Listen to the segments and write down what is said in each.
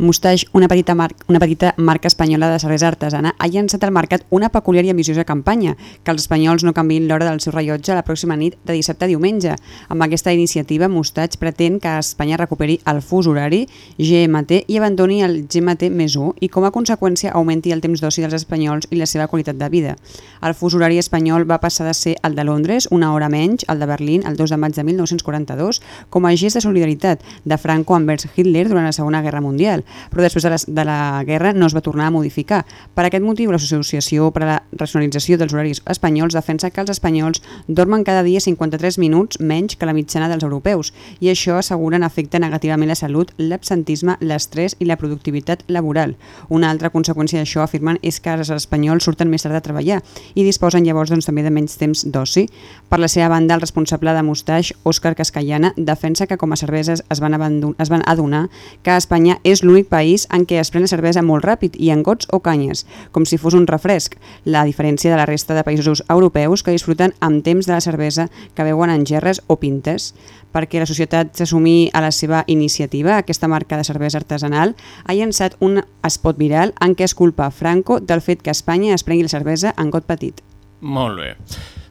Mustache, una petita, mar una petita marca espanyola de cervesa artesana, ha llançat al mercat una peculiar i ambiciosa campanya, que els espanyols no canviïn l'hora del seu rellotge la pròxima nit de dissabte a diumenge. Amb aquesta iniciativa, Mustache pretén que Espanya recuperi el fus horari GMT i abandoni el GMT més 1 i com a conseqüència augmenti el temps d'oci dels espanyols i la seva qualitat de vida. El fus horari espanyol va passar de ser el de Londres, una hora menys, el de Berlín, el 2 de maig de 1942, com a gest de solidaritat de Franco envers Hitler durant la Segona Guerra Mundial però després de la, de la guerra no es va tornar a modificar. Per aquest motiu, l'Associació per a la Racionalització dels Horaris Espanyols defensa que els espanyols dormen cada dia 53 minuts menys que la mitjana dels europeus i això asseguren afecta negativament la salut, l'absentisme, l'estrès i la productivitat laboral. Una altra conseqüència d'això, afirmen, és que els espanyols surten més tard de treballar i disposen llavors doncs, també de menys temps d'oci. Per la seva banda, el responsable de Mustache, Òscar Cascallana, defensa que com a cerveses es van, es van adonar que Espanya és l'únic país en què es pren la cervesa molt ràpid i en gots o canyes, com si fos un refresc, la diferència de la resta de països europeus que disfruten amb temps de la cervesa que veuen en gerres o pintes. Perquè la societat s'assumí a la seva iniciativa, aquesta marca de cervesa artesanal ha llançat un spot viral en què es culpa Franco del fet que Espanya es prengui la cervesa en got petit. Molt bé.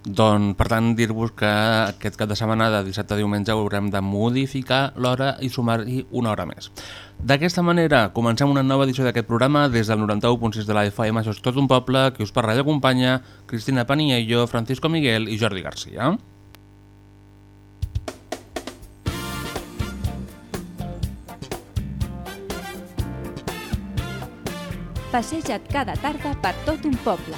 Doncs, per tant, dir-vos que aquest cap de setmana de dissabte a diumenge haurem de modificar l'hora i sumar-hi una hora més. D'aquesta manera, comencem una nova edició d'aquest programa des del 91.6 de la FM. Això és tot un poble, que us parla i acompanya Cristina Paniello, Francisco Miguel i Jordi Garcia. Passeja't cada tarda per tot un poble,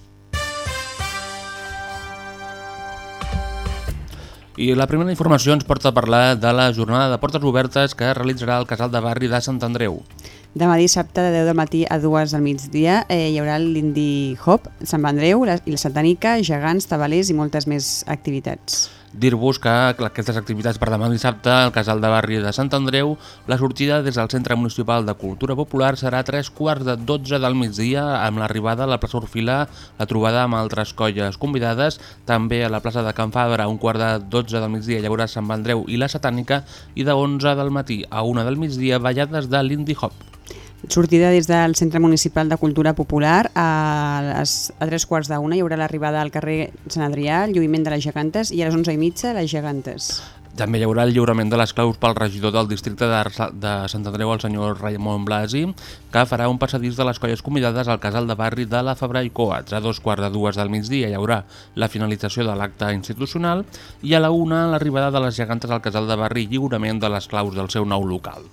I la primera informació ens porta a parlar de la jornada de portes obertes que realitzarà el casal de barri de Sant Andreu. Demà dissabte de 10 del matí a 2 del migdia eh, hi haurà l'Indie Hop, Sant Andreu la, i la Satanica, gegants, tabalers i moltes més activitats. Dir-vos que aquestes activitats per demà dissabte al Casal de Barri de Sant Andreu, la sortida des del Centre Municipal de Cultura Popular serà a 3 quarts de 12 del migdia amb l'arribada a la plaça Orfila, la trobada amb altres colles convidades, també a la plaça de Can Fabra a un quart de 12 del migdia hi haurà Sant Andreu i la Satànica i de 11 del matí a 1 del migdia ballades de l'Indie Hop. Sortida des del Centre Municipal de Cultura Popular a, les, a tres quarts d'una hi haurà l'arribada al carrer Sant Adrià, el lluïment de les gegantes i a les onze i mitja les gegantes. També hi haurà el lliurament de les claus pel regidor del districte de, de Sant Andreu, el senyor Raimon Blasi, que farà un passadís de les colles convidades al casal de barri de la Fabra i Coats. A dos quarts de dues del migdia hi haurà la finalització de l'acte institucional i a la una l'arribada de les gegantes al casal de barri lliurament de les claus del seu nou local.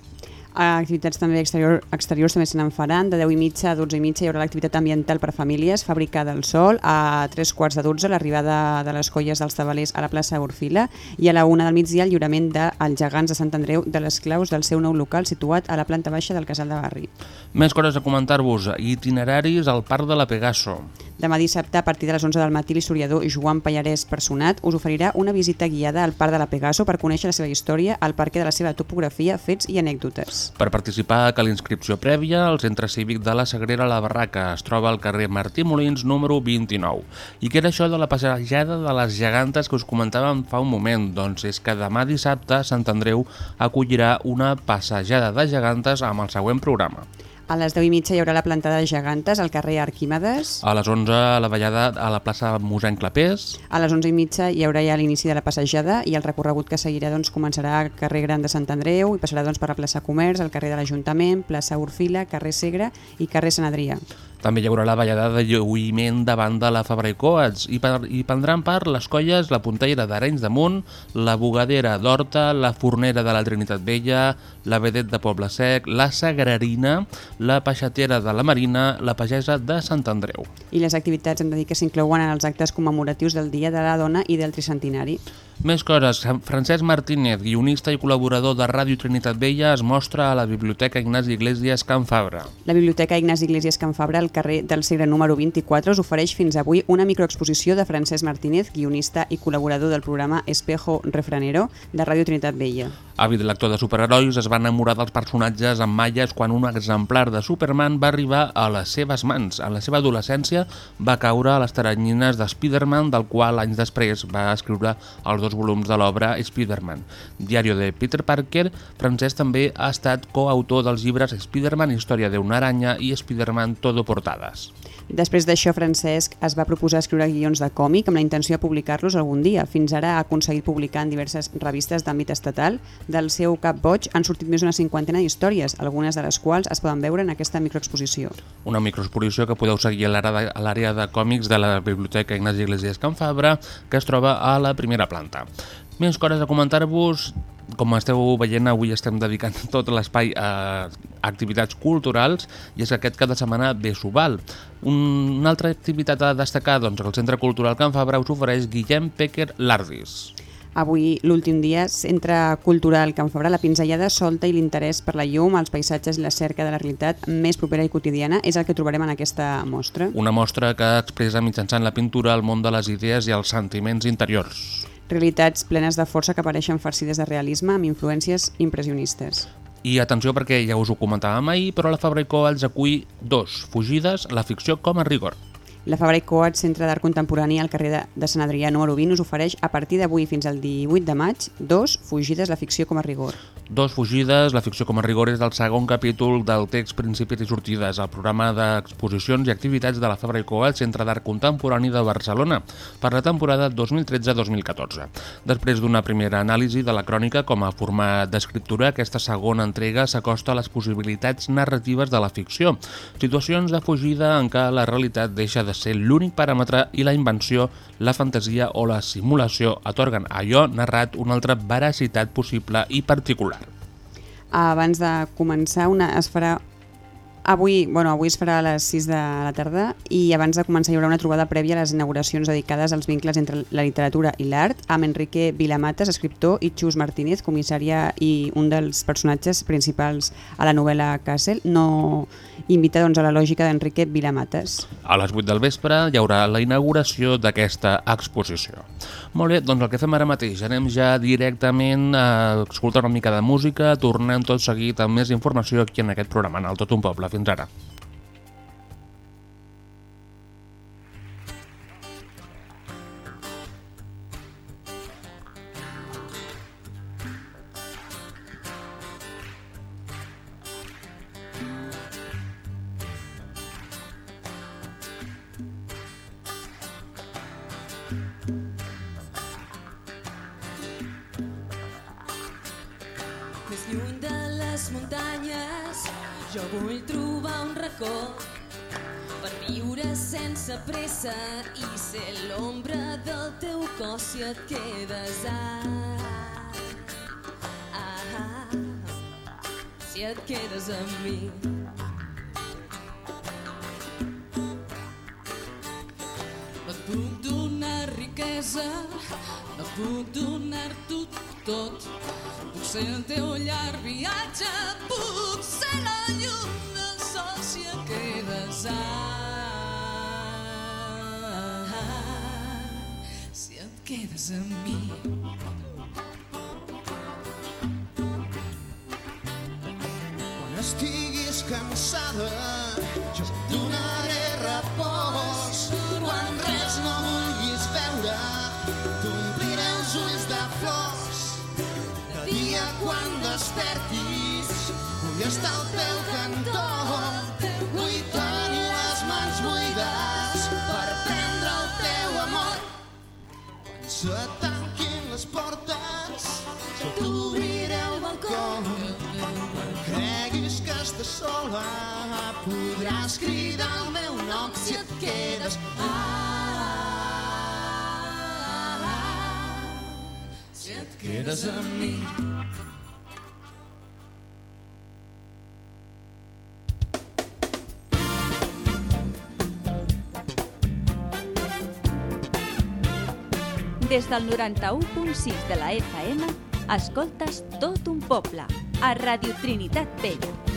Activitats també exterior, exteriors també se n'en faran. De 10 i mitja a 12 i mitja hi haurà l'activitat ambiental per a famílies, Fabricada al Sol, a 3 quarts de 12 l'arribada de les colles dels tabalers a la plaça Orfila i a la 1 del migdia el lliurament dels gegants de Sant Andreu de les claus del seu nou local situat a la planta baixa del Casal de Barri. Més coses a comentar-vos. Itineraris al Parc de la Pegaso. Demà dissabte, a partir de les 11 del matí, l'historiador Joan Pallarès Personat us oferirà una visita guiada al Parc de la Pegaso per conèixer la seva història, el perquè de la seva topografia, fets i anècdotes. Per participar, cal inscripció prèvia al Centre Cívic de la Sagrera La Barraca. Es troba al carrer Martí Molins, número 29. I què era això de la passejada de les gegantes que us comentàvem fa un moment? Doncs és que demà dissabte Sant Andreu acollirà una passejada de gegantes amb el següent programa. A les 10 i mitja hi haurà la plantada de gegantes al carrer Arquímedes. A les 11 la ballada a la plaça Mossèn Clapés. A les 11 i mitja hi haurà ja l'inici de la passejada i el recorregut que seguirà doncs, començarà al carrer Gran de Sant Andreu i passarà doncs, per la plaça Comerç, el carrer de l'Ajuntament, plaça Orfila, carrer Segre i carrer Sant Adrià. També hi haurà la ballada de lluïment davant de la Fabra i Coats i, per, i prendran part les colles La Puntellera d'Arenys de Munt, la Bugadera d'Horta, la Fornera de la Trinitat Vella, la Vedet de Poble Sec, la Sagrarina, la Peixatera de la Marina, la Pagesa de Sant Andreu. I les activitats hem de dir que s'inclouen en els actes commemoratius del Dia de la Dona i del Tricentinari. Més coses. Francesc Martínez, guionista i col·laborador de Ràdio Trinitat Vella, es mostra a la Biblioteca Ignasi Iglesias Can Fabra. La Biblioteca Ignasi Iglesias Can Fabra, al carrer del Segre número 24, us ofereix fins avui una microexposició de Francesc Martínez, guionista i col·laborador del programa Espejo Refranero de Ràdio Trinitat Vella. Àvid lector de superherois, es va enamorar dels personatges en malles quan un exemplar de Superman va arribar a les seves mans. En la seva adolescència va caure a les taranyines de Spider-Man, del qual anys després va escriure els dos volums de l'obra Spider-Man. Diario de Peter Parker, Francesc també ha estat coautor dels llibres Spider-Man, Història d'una aranya i Spider-Man Todo Portades. Després d'això, Francesc es va proposar escriure guions de còmic amb la intenció de publicar-los algun dia. Fins ara ha aconseguit publicar en diverses revistes d'àmbit estatal. Del seu cap boig han sortit més d'una cinquantena d'històries, algunes de les quals es poden veure en aquesta microexposició. Una microexposició que podeu seguir a l'àrea de, còmics de la Biblioteca Ignasi Iglesias Can Fabra, que es troba a la primera planta. Més coses a comentar-vos, com esteu veient, avui estem dedicant tot l'espai a activitats culturals i és que aquest cada setmana ve Subal. Un- Una altra activitat a destacar, doncs, el Centre Cultural Can Fabra us ofereix Guillem Pecker Lardis. Avui, l'últim dia, Centre Cultural Can Fabra, la pinzellada solta i l'interès per la llum, els paisatges i la cerca de la realitat més propera i quotidiana és el que trobarem en aquesta mostra. Una mostra que expressa mitjançant la pintura el món de les idees i els sentiments interiors. Realitats plenes de força que apareixen farcides de realisme amb influències impressionistes. I atenció perquè ja us ho comentàvem ahir, però la Fabra i Coats acull dos, fugides, la ficció com a rigor. La Fabra i Coats, Centre d'Art Contemporani al carrer de, Sant Adrià número 20, us ofereix a partir d'avui fins al 18 de maig dos fugides, la ficció com a rigor. Dos fugides, la ficció com a rigor és el segon capítol del text Principis i sortides, el programa d'exposicions i activitats de la Fabra i Coats, Centre d'Art Contemporani de Barcelona, per la temporada 2013-2014. Després d'una primera anàlisi de la crònica com a format d'escriptura, aquesta segona entrega s'acosta a les possibilitats narratives de la ficció, situacions de fugida en què la realitat deixa de ser l'únic paràmetre i la invenció, la fantasia o la simulació atorguen a allò narrat una altra veracitat possible i particular. Abans de començar, una, es farà Avui, bueno, avui es farà a les 6 de la tarda i abans de començar hi haurà una trobada prèvia a les inauguracions dedicades als vincles entre la literatura i l'art amb Enrique Vilamates, escriptor, i Xus Martínez, comissària i un dels personatges principals a la novel·la Castle, no invita doncs, a la lògica d'Enrique Vilamates. A les 8 del vespre hi haurà la inauguració d'aquesta exposició. Molt bé, doncs el que fem ara mateix, anem ja directament a escoltar una mica de música, tornem tot seguit amb més informació aquí en aquest programa, en el Tot un Poble. Fins ara. Més lluny de les muntanyes jo vull trobar un racó per viure sense pressa i ser l'ombra del teu cos si et quedes ah, ah, si et quedes amb mi. No et puc donar riquesa no puc donar-t'ho tot Puc ser el teu llarg viatge, puc ser la llum del sol si et quedes ah, si et quedes amb mi. Quan estiguis cansada, sola, podràs es crida el meu nom si et quedes. Ah, ah, ah, si et quedes amb mi. Des del 91.6 de la FM, escoltes tot un poble, a Radio Trinitat Vella.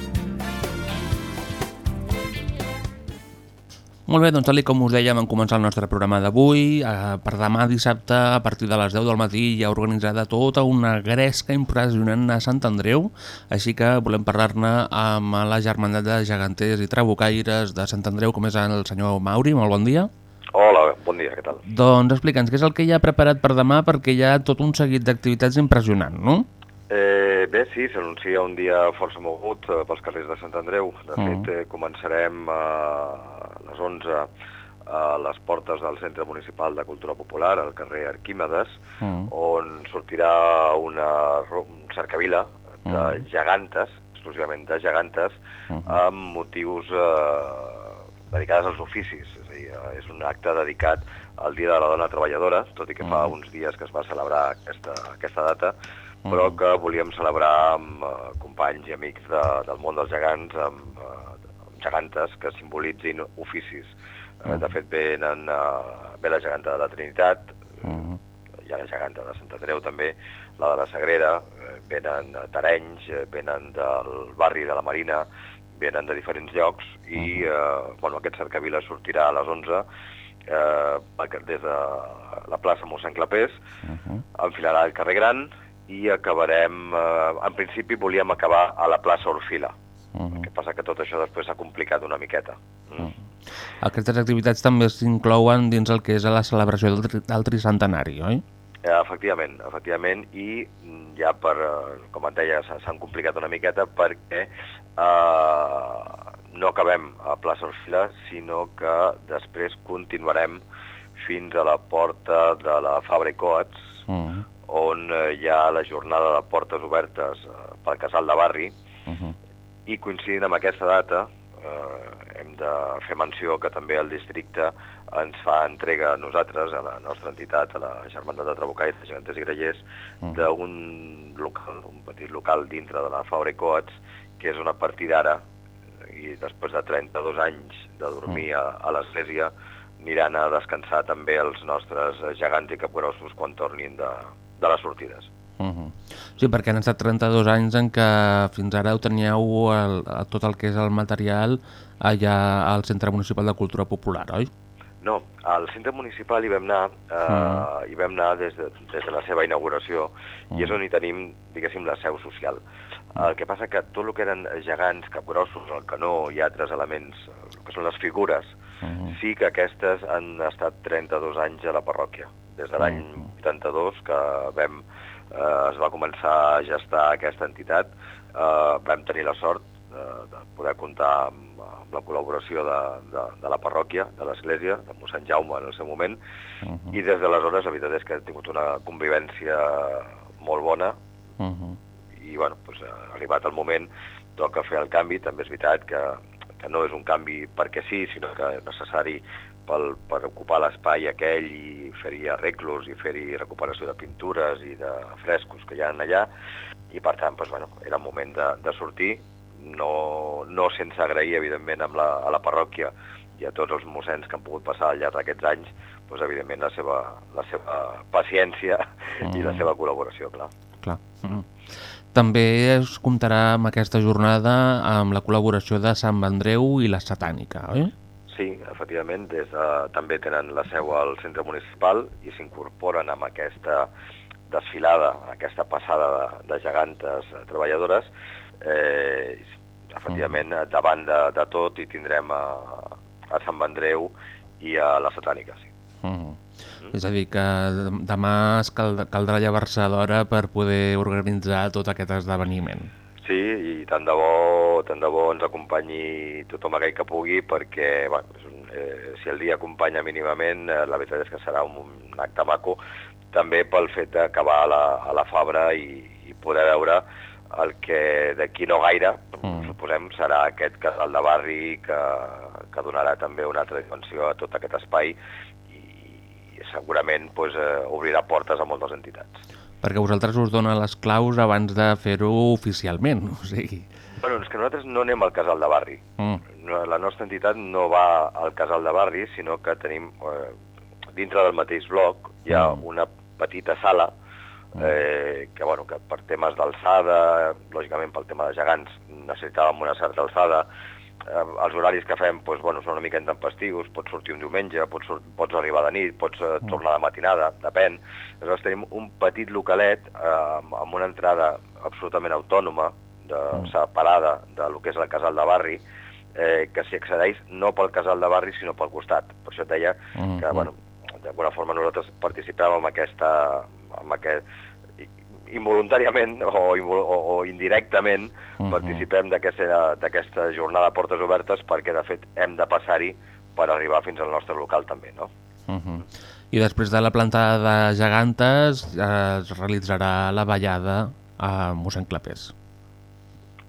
Molt bé, doncs tal com us dèiem en començar el nostre programa d'avui, eh, per demà dissabte a partir de les 10 del matí hi ha organitzada tota una gresca impressionant a Sant Andreu, així que volem parlar-ne amb la germandat de geganters i trabucaires de Sant Andreu, com és el senyor Mauri, molt bon dia. Hola, bon dia, què tal? Doncs explica'ns què és el que hi ha preparat per demà, perquè hi ha tot un seguit d'activitats impressionant, no? Eh, bé, sí, s'anuncia un dia força mogut eh, pels carrers de Sant Andreu. De Mhm. fet, eh, començarem eh, a les 11 a les portes del Centre Municipal de Cultura Popular, al carrer Arquímedes, Mm. on sortirà una cercavila de Mhm. gegantes, exclusivament de gegantes, Mhm. amb motius eh, dedicades als oficis. És a dir, eh, és un acte dedicat al Dia de la Dona Treballadora, tot i que fa Mhm. uns dies que es va celebrar aquesta, aquesta data, però que volíem celebrar amb eh, companys i amics de, del món dels gegants, amb, eh, gegantes que simbolitzin oficis. Eh, de fet, venen, eh, ve la geganta de la Trinitat, Mm. hi ha la geganta de Sant Andreu també, la de la Sagrera, eh, venen d'Arenys, eh, venen del barri de la Marina, venen de diferents llocs i eh, bueno, aquest cercavila sortirà a les 11 eh, des de la plaça mossèn Clapés, Mhm. enfilarà el carrer Gran i acabarem, eh, en principi volíem acabar a la plaça Orfila. Mhm. El que passa que tot això després s'ha complicat una miqueta. Mm. Aquestes activitats també s'inclouen dins el que és la celebració del, tri del tricentenari, oi? Eh, efectivament, efectivament, i mm, ja per, eh, com et deia, s'ha- s'han complicat una miqueta perquè eh, no acabem a plaça Orfila, sinó que després continuarem fins a la porta de la Fabra i Coats, Mm. on eh, hi ha la jornada de portes obertes pel casal de barri, Mhm. I coincidint amb aquesta data eh, hem de fer menció que també el districte ens fa entrega a nosaltres, a la nostra entitat, a la Germandat de Trabucaires, de Geganters i Grellers, Mhm. d'un local, un petit local dintre de la Fabra i Coats, que és on a partir d'ara, i després de 32 anys de dormir a, a l'església, aniran a descansar també els nostres gegants i capgrossos quan tornin de, de les sortides. Mhm. Sí, perquè han estat 32 anys en què fins ara ho teníeu el, el- tot el que és el material allà al Centre Municipal de Cultura Popular, oi? No, al centre municipal hi vam anar, eh, hi vam anar des de, des de la seva inauguració i és on hi tenim, diguéssim, la seu social. El que passa que tot el que eren gegants, capgrossos, el canó i altres elements, el que són les figures, Mhm. sí que aquestes han estat 32 anys a la parròquia. Des de l'any 82 que vam, eh, es va començar a gestar aquesta entitat, eh, vam tenir la sort de, de poder comptar amb, amb la col·laboració de, de, de la parròquia, de l'església, de mossèn Jaume en el seu moment, Mhm. i des d'aleshores la veritat és que hem tingut una convivència molt bona Mhm. i bueno, doncs, arribat el moment, toca fer el canvi, també és veritat que, que no és un canvi perquè sí, sinó que és necessari pel, per ocupar l'espai aquell i fer-hi arreglos i fer-hi recuperació de pintures i de frescos que hi ha allà i per tant doncs, bueno, era el moment de, de sortir no, no sense agrair evidentment amb la, a la parròquia i a tots els mossens que han pogut passar al llarg d'aquests anys doncs, evidentment la seva, la seva paciència i la Mm. seva col·laboració, clar. Clar. Mhm. També es comptarà amb aquesta jornada amb la col·laboració de Sant Andreu i la Satànica, oi? Sí, efectivament, des de, també tenen la seu al centre municipal i s'incorporen amb aquesta desfilada, aquesta passada de, de gegantes treballadores. Eh, efectivament, davant de, de tot hi tindrem a, a Sant Andreu i a la Satànica, sí. Mhm. És a dir, que demà cal, caldrà llevar-se d'hora per poder organitzar tot aquest esdeveniment. Sí, i tant de bo, tant de bo ens acompanyi tothom aquell que pugui, perquè bueno, és un, eh, si el dia acompanya mínimament, eh, la veritat és que serà un, un acte maco, també pel fet d'acabar a, la, a la Fabra i, i poder veure el que d'aquí no gaire, mm. suposem, serà aquest casal de barri que, que donarà també una altra dimensió a tot aquest espai i, i segurament pues, eh, obrirà portes a moltes entitats. Perquè vosaltres us donen les claus abans de fer-ho oficialment, o sigui... Bueno, és que nosaltres no anem al casal de barri. Mm. La nostra entitat no va al casal de barri, sinó que tenim, eh, dintre del mateix bloc, hi ha mm. una petita sala mm. eh, que, bueno, que per temes d'alçada, lògicament pel tema de gegants, necessitàvem una certa alçada, eh, els horaris que fem doncs, bueno, són una mica intempestius, pots sortir un diumenge, pots, pots arribar de nit, pots eh, mm. tornar de matinada, depèn. Aleshores tenim un petit localet eh, amb una entrada absolutament autònoma, de, mm. separada de lo que és el casal de barri, eh, que s'hi accedeix no pel casal de barri sinó pel costat. Per això et deia mm. que, bueno, d'alguna forma nosaltres participem en aquesta, en aquest, involuntàriament o, o, o indirectament uh mm-hmm. -huh. participem d'aquesta jornada de portes obertes perquè de fet hem de passar-hi per arribar fins al nostre local també, no? Uh mm-hmm. -huh. I després de la plantada de gegantes eh, es realitzarà la ballada a mossèn Clapés.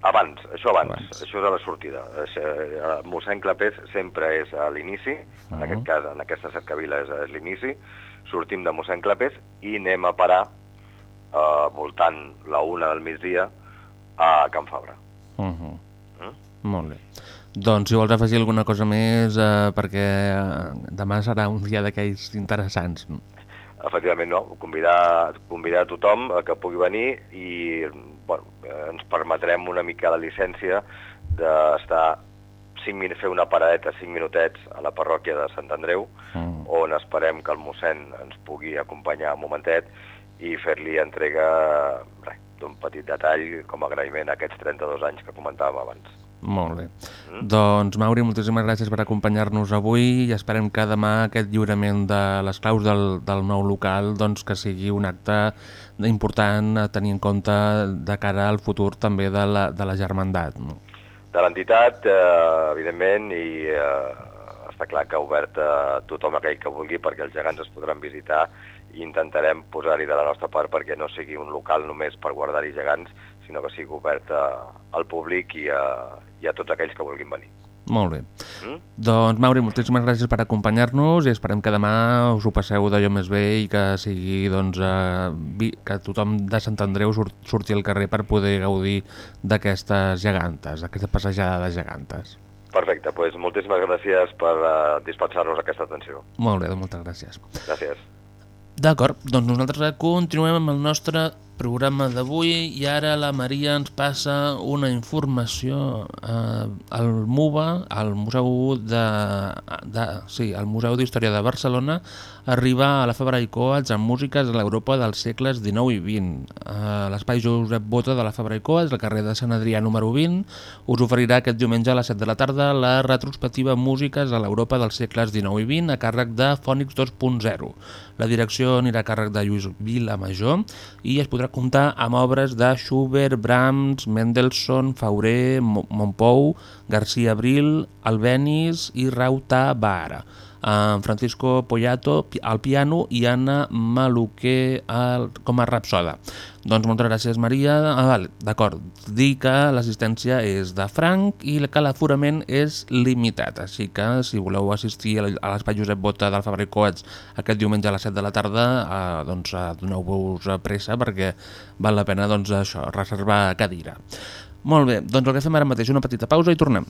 Abans, això abans, abans. això és a la sortida. Eh, mossèn Clapés sempre és a l'inici, uh -huh. en aquest cas, en aquesta cercavila és, és l'inici, sortim de mossèn Clapés i anem a parar eh, voltant la una del migdia a Can Fabra. Uh -huh. mm? Molt bé. Doncs si vols afegir alguna cosa més, eh, perquè demà serà un dia d'aquells interessants. Efectivament, no. Convidar, convidar a tothom a que pugui venir i bueno, ens permetrem una mica la llicència d'estar 5 minuts, fer una paradeta 5 minutets a la parròquia de Sant Andreu, mm. on esperem que el mossèn ens pugui acompanyar un momentet i fer-li entrega d'un petit detall com a agraïment a aquests 32 anys que comentàvem abans. Molt bé. Mm? Doncs, Mauri, moltíssimes gràcies per acompanyar-nos avui i esperem que demà aquest lliurament de les claus del, del nou local doncs, que sigui un acte important a tenir en compte de cara al futur també de la, de la germandat. No? De l'entitat, eh, evidentment, i eh, està clar que obert a tothom aquell que vulgui perquè els gegants es podran visitar i intentarem posar-hi de la nostra part perquè no sigui un local només per guardar-hi gegants, sinó que sigui obert a, al públic i a, i a tots aquells que vulguin venir. Molt bé. Mm? Doncs, Mauri, moltíssimes gràcies per acompanyar-nos i esperem que demà us ho passeu d'allò més bé i que sigui, doncs, eh, que tothom de Sant Andreu surt, surti al carrer per poder gaudir d'aquestes gegantes, d'aquesta passejada de gegantes. Perfecte, doncs moltíssimes gràcies per uh, dispensar-nos aquesta atenció. Molt bé, moltes gràcies. Gràcies. D'acord, doncs nosaltres continuem amb el nostre programa d'avui i ara la Maria ens passa una informació eh, al MUBA, al Museu de, de sí, al Museu d'Història de Barcelona, arriba a la Fabra i Coats amb músiques de l'Europa dels segles XIX i XX. Eh, L'espai Josep Bota de la Fabra i Coats, al carrer de Sant Adrià número 20, us oferirà aquest diumenge a les 7 de la tarda la retrospectiva Músiques a l'Europa dels segles XIX i XX a càrrec de Fònix 2.0. La direcció anirà a càrrec de Lluís Vilamajor i es podrà comptar amb obres de Schubert, Brahms, Mendelssohn, Fauré, Montpou, García Abril, Albéniz i Rauta Bara en Francisco Poyato al piano i Anna Maluquer al, com a rapsoda. Doncs moltes gràcies, Maria. Ah, vale, D'acord, dir que l'assistència és de franc i que l'aforament és limitat, així que si voleu assistir a l'espai Josep Bota del Fabri Coats aquest diumenge a les 7 de la tarda, eh, doncs eh, doneu-vos pressa perquè val la pena doncs, això, reservar cadira. Molt bé, doncs el que fem ara mateix una petita pausa i tornem.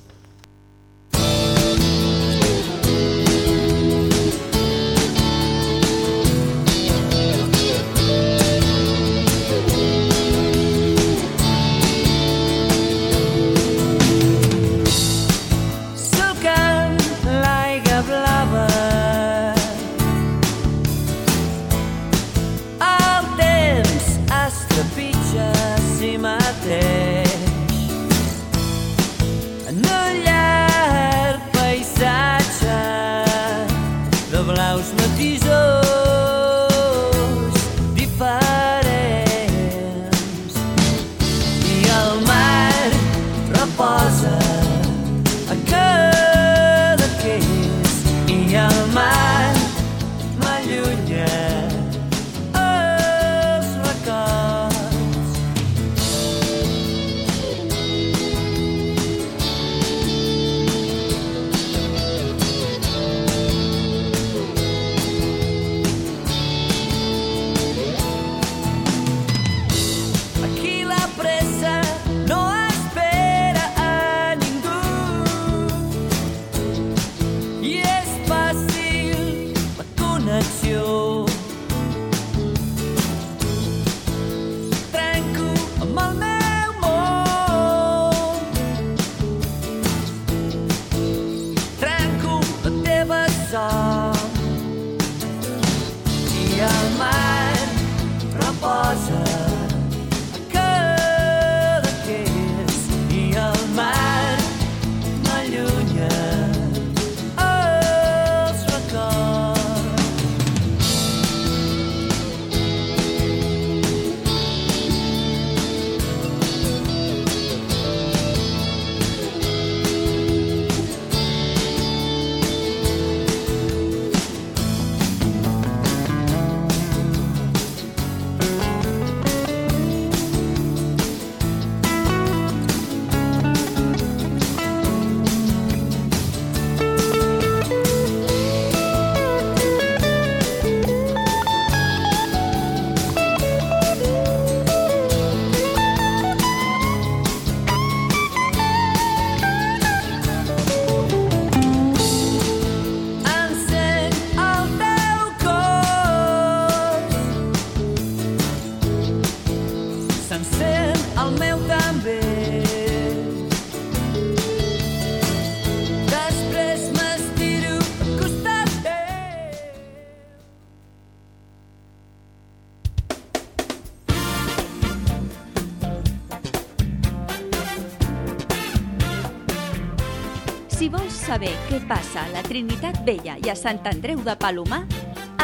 Saber què passa a la Trinitat Vella i a Sant Andreu de Palomar,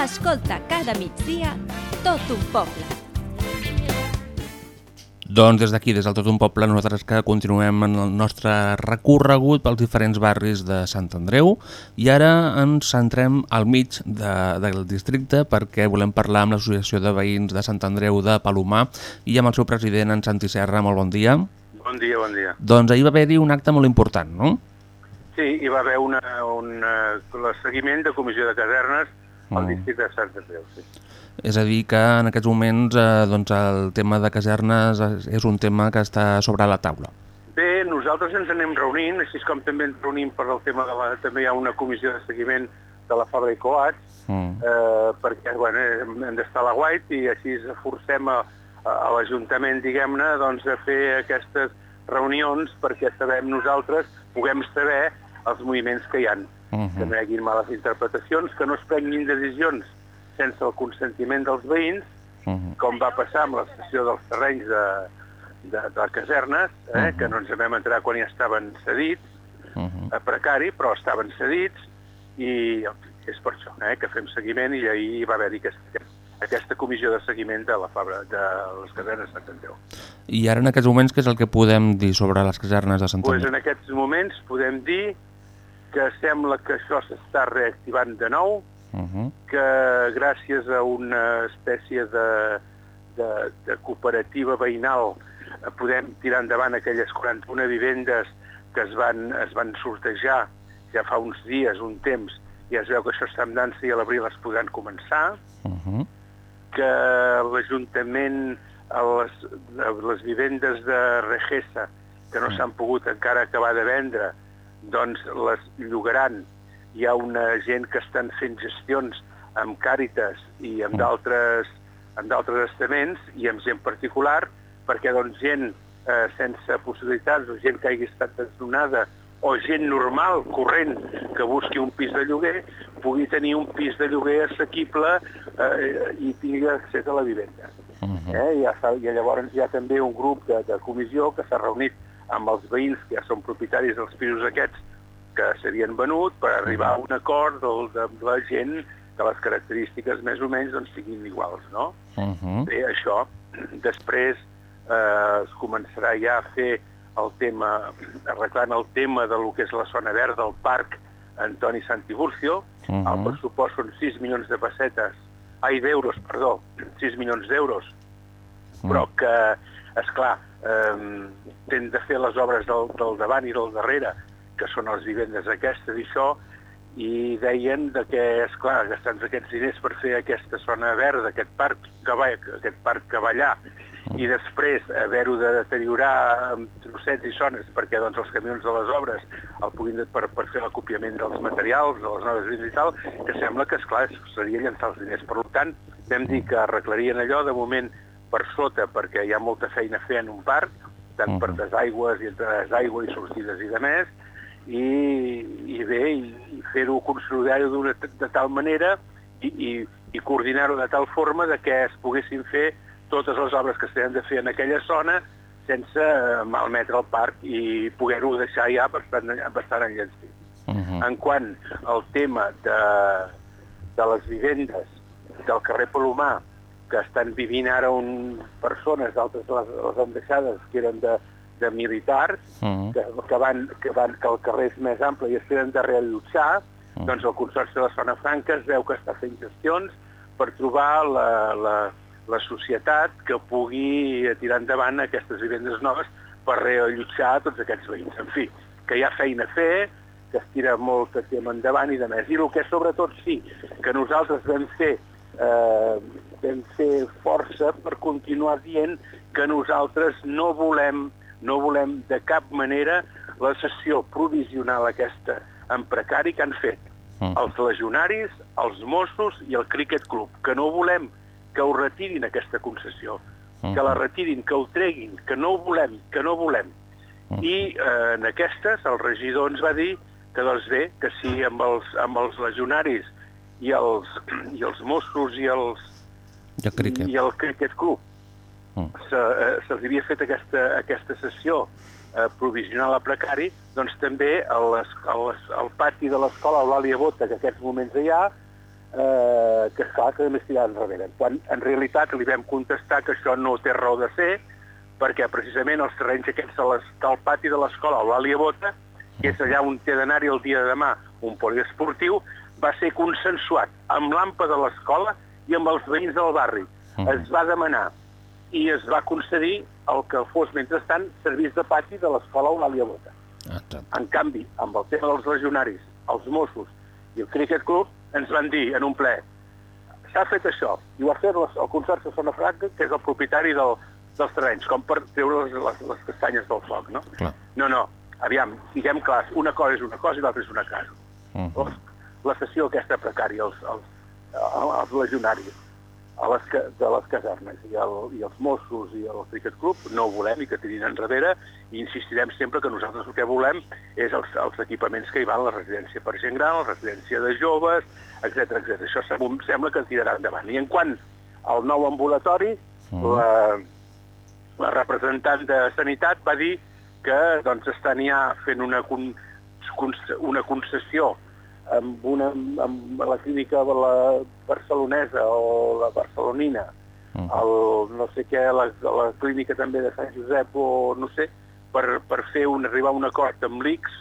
escolta cada migdia tot un poble. Doncs des d'aquí, des del Tot un Poble, nosaltres que continuem en el nostre recorregut pels diferents barris de Sant Andreu i ara ens centrem al mig de, del districte perquè volem parlar amb l'Associació de Veïns de Sant Andreu de Palomar i amb el seu president, en Santi Serra. Molt bon dia. Bon dia, bon dia. Doncs ahir va haver-hi un acte molt important, no? Sí, hi va haver una, un uh, seguiment de comissió de casernes al Mm. districte de Sant Andreu. Sí. És a dir, que en aquests moments eh, doncs el tema de casernes és- un tema que està sobre la taula. Bé, nosaltres ens anem reunint, així com també ens reunim per al tema de la... També hi ha una comissió de seguiment de la Fabra i Coats, Mm. eh, perquè bueno, hem d'estar a la White i així forcem a, a l'Ajuntament, diguem-ne, doncs, a fer aquestes reunions perquè sabem nosaltres, puguem saber els moviments que hi han. Mhm. que no hi hagin males interpretacions, que no es prenguin decisions sense el consentiment dels veïns, Mhm. com va passar amb la cessió dels terrenys de, de, de casernes, eh, Mhm. que no ens en vam entrar quan ja estaven cedits, Mhm. a precari, però estaven cedits, i és per això eh, que fem seguiment i ahir hi va haver-hi aquesta, aquesta comissió de seguiment de la Fabra, de les casernes de Sant Andreu. I ara en aquests moments què és el que podem dir sobre les casernes de Sant Pues Andreu? en aquests moments podem dir que sembla que això s'està reactivant de nou, Mhm. que gràcies a una espècie de, de, de cooperativa veïnal podem tirar endavant aquelles 41 vivendes que es van, es van sortejar ja fa uns dies, un temps, i es veu que això està en dansa i a l'abril es podran començar, Mhm. que l'Ajuntament les, les vivendes de Regesa que no s'han pogut encara acabar de vendre doncs les llogaran hi ha una gent que estan fent gestions amb Càritas i amb d'altres amb d'altres estaments i amb gent particular perquè doncs gent eh, sense possibilitats o gent que hagi estat desnonada o gent normal, corrent, que busqui un pis de lloguer, pugui tenir un pis de lloguer assequible eh, i tingui accés a la vivenda. Mhm. Eh? I, ja, I llavors hi ha també un grup de, de comissió que s'ha reunit amb els veïns que ja són propietaris dels pisos aquests que s'havien venut per arribar a un acord del, de la gent que les característiques més o menys doncs, siguin iguals, no? Mhm. Bé, això. Després eh, es començarà ja a fer el tema, arreglant el tema de lo que és la zona verda del parc Antoni Santiburcio. Mhm. El pressupost són 6 milions de pessetes, ai, d'euros, perdó, 6 milions d'euros, però que, és clar, eh, hem de fer les obres del, del davant i del darrere, que són les vivendes aquestes i això, i deien de que, és clar, gastant aquests diners per fer aquesta zona verda, aquest parc que va, aquest parc que va allà, i després haver-ho de deteriorar amb trossets i zones perquè doncs, els camions de les obres el puguin per, per fer l'acopiament dels materials, de les noves vides i tal, que sembla que, esclar, seria llançar els diners. Per tant, vam dir que arreglarien allò de moment per sota perquè hi ha molta feina a fer en un parc, tant per desaigües i entrades d'aigua i sortides i de més, i, i bé, i, i fer-ho consolidar-ho de tal manera i, i, i coordinar-ho de tal forma de que es poguessin fer totes les obres que s'han de fer en aquella zona sense eh, malmetre el parc i poder-ho deixar ja bastant, bastant enllestit. Mhm. En quant al tema de, de les vivendes del carrer Palomar, que estan vivint ara un, persones, d'altres les, les han deixades, que eren de, de militars, Mhm. que, que, van, que, van, que el carrer és més ample i es tenen de reallotjar, doncs el Consorci de la Zona Franca es veu que està fent gestions per trobar la, la, la societat que pugui tirar endavant aquestes vivendes noves per reallotjar tots aquests veïns. En fi, que hi ha feina a fer, que es tira molt de tema endavant i de més. I el que sobretot sí, que nosaltres vam fer, eh, vam fer força per continuar dient que nosaltres no volem, no volem de cap manera la sessió provisional aquesta en precari que han fet els legionaris, els Mossos i el Cricket Club, que no volem que ho retirin aquesta concessió, que la retirin, que ho treguin, que no ho volem, que no volem. I eh, en aquestes el regidor ens va dir que doncs bé, que si amb els, amb els legionaris i els, i els Mossos i els, I el cricket. i el Cricket Club Mm. se, eh, se'ls havia fet aquesta, aquesta sessió eh, provisional a precari, doncs també el, el pati de l'escola Eulàlia Bota, que en aquests moments hi ha, eh, que esclar que més tirar enrere. Quan en realitat li vam contestar que això no té raó de ser, perquè precisament els terrenys aquests de les, del pati de l'escola Eulàlia Bota, que és allà on té d'anar-hi el dia de demà un poliesportiu, va ser consensuat amb l'AMPA de l'escola i amb els veïns del barri. Mm. Es va demanar i es va concedir el que fos, mentrestant, servís de pati de l'escola Eulàlia Bota. Exacte. En canvi, amb el tema dels legionaris, els Mossos i el Cricket Club, ens van dir en un ple s'ha fet això, i ho ha fet les- el Consorci de Zona Franca, que és el propietari del, dels terrenys, com per treure les, les, les castanyes del foc, no? Clar. No, no, aviam, siguem clars, una cosa és una cosa i l'altra és una casa. Mm. Llavors, la sessió aquesta precària, els, els, els legionaris a les, de les casernes i, el, i els Mossos i el Cricket Club no ho volem i que tirin enrere i insistirem sempre que nosaltres el que volem és els, els equipaments que hi van, la residència per gent gran, la residència de joves, etc etc. Això sem- sembla que tirarà endavant. I en quant al nou ambulatori, la, la representant de Sanitat va dir que doncs, estan ja fent una, con, una concessió amb, una, amb la clínica la barcelonesa o la barcelonina, el, no sé què, la, la clínica també de Sant Josep o no sé, per, per fer un, arribar a un acord amb l'ICS,